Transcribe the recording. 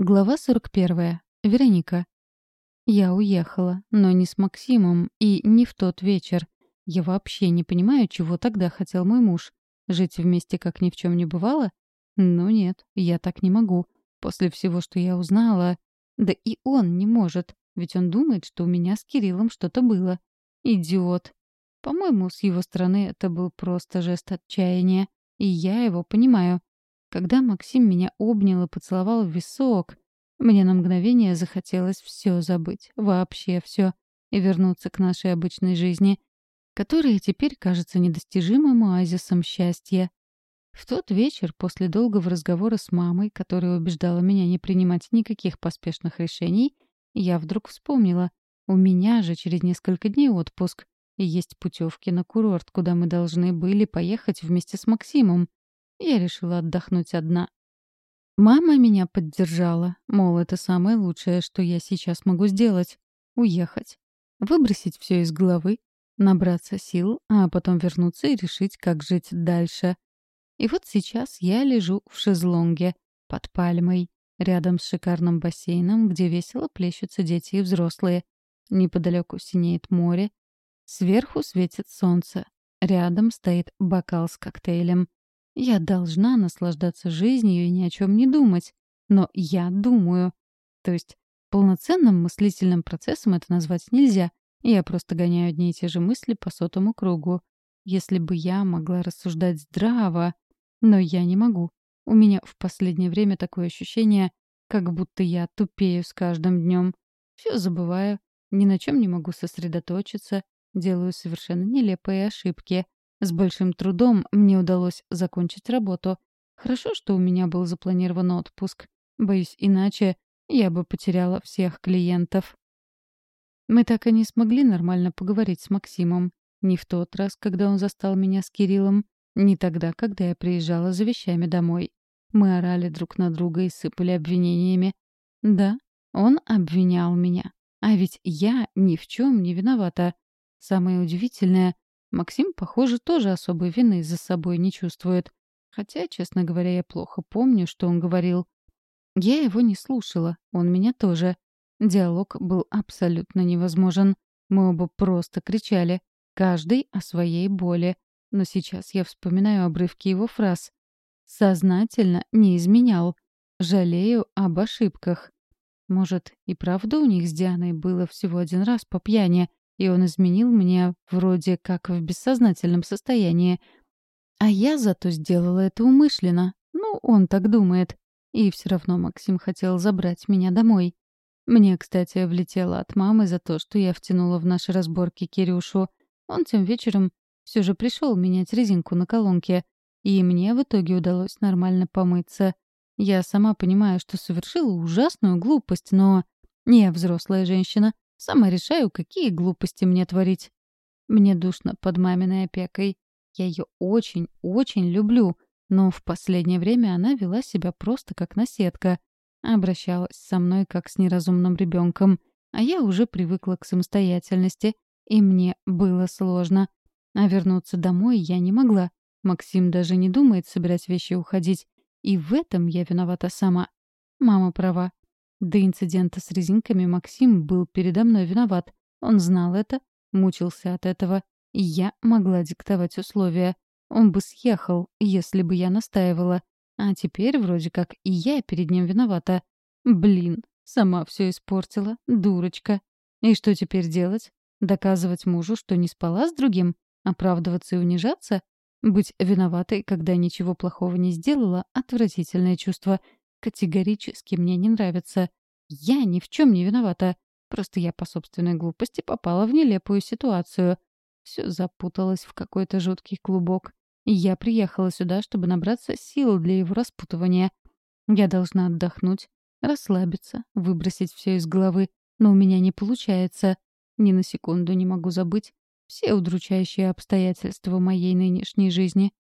Глава 41. Вероника. Я уехала, но не с Максимом и не в тот вечер. Я вообще не понимаю, чего тогда хотел мой муж. Жить вместе, как ни в чем не бывало? Ну нет, я так не могу. После всего, что я узнала... Да и он не может, ведь он думает, что у меня с Кириллом что-то было. Идиот. По-моему, с его стороны это был просто жест отчаяния, и я его понимаю. Когда Максим меня обнял и поцеловал в висок, мне на мгновение захотелось все забыть, вообще все, и вернуться к нашей обычной жизни, которая теперь кажется недостижимым оазисом счастья. В тот вечер, после долгого разговора с мамой, которая убеждала меня не принимать никаких поспешных решений, я вдруг вспомнила, у меня же через несколько дней отпуск, и есть путевки на курорт, куда мы должны были поехать вместе с Максимом. Я решила отдохнуть одна. Мама меня поддержала, мол, это самое лучшее, что я сейчас могу сделать — уехать. Выбросить все из головы, набраться сил, а потом вернуться и решить, как жить дальше. И вот сейчас я лежу в шезлонге под пальмой, рядом с шикарным бассейном, где весело плещутся дети и взрослые. Неподалеку синеет море. Сверху светит солнце. Рядом стоит бокал с коктейлем. Я должна наслаждаться жизнью и ни о чем не думать. Но я думаю. То есть полноценным мыслительным процессом это назвать нельзя. Я просто гоняю одни и те же мысли по сотому кругу. Если бы я могла рассуждать здраво, но я не могу. У меня в последнее время такое ощущение, как будто я тупею с каждым днем. Все забываю, ни на чем не могу сосредоточиться, делаю совершенно нелепые ошибки. С большим трудом мне удалось закончить работу. Хорошо, что у меня был запланирован отпуск. Боюсь, иначе я бы потеряла всех клиентов. Мы так и не смогли нормально поговорить с Максимом. Ни в тот раз, когда он застал меня с Кириллом, ни тогда, когда я приезжала за вещами домой. Мы орали друг на друга и сыпали обвинениями. Да, он обвинял меня. А ведь я ни в чем не виновата. Самое удивительное, Максим, похоже, тоже особой вины за собой не чувствует. Хотя, честно говоря, я плохо помню, что он говорил. Я его не слушала, он меня тоже. Диалог был абсолютно невозможен. Мы оба просто кричали, каждый о своей боли. Но сейчас я вспоминаю обрывки его фраз. «Сознательно не изменял. Жалею об ошибках». Может, и правда у них с Дианой было всего один раз по пьяни, и он изменил мне вроде как в бессознательном состоянии. А я зато сделала это умышленно. Ну, он так думает. И все равно Максим хотел забрать меня домой. Мне, кстати, влетело от мамы за то, что я втянула в наши разборки Кирюшу. Он тем вечером все же пришел менять резинку на колонке. И мне в итоге удалось нормально помыться. Я сама понимаю, что совершила ужасную глупость, но... Не взрослая женщина. Сама решаю, какие глупости мне творить. Мне душно под маминой опекой. Я ее очень-очень люблю, но в последнее время она вела себя просто как наседка. Обращалась со мной как с неразумным ребенком, а я уже привыкла к самостоятельности, и мне было сложно. А вернуться домой я не могла. Максим даже не думает собирать вещи и уходить. И в этом я виновата сама. Мама права. До инцидента с резинками Максим был передо мной виноват. Он знал это, мучился от этого, я могла диктовать условия. Он бы съехал, если бы я настаивала. А теперь вроде как и я перед ним виновата. Блин, сама все испортила, дурочка. И что теперь делать? Доказывать мужу, что не спала с другим? Оправдываться и унижаться? Быть виноватой, когда ничего плохого не сделала — отвратительное чувство — категорически мне не нравится. Я ни в чем не виновата. Просто я по собственной глупости попала в нелепую ситуацию. Все запуталось в какой-то жуткий клубок. Я приехала сюда, чтобы набраться сил для его распутывания. Я должна отдохнуть, расслабиться, выбросить все из головы. Но у меня не получается. Ни на секунду не могу забыть все удручающие обстоятельства моей нынешней жизни.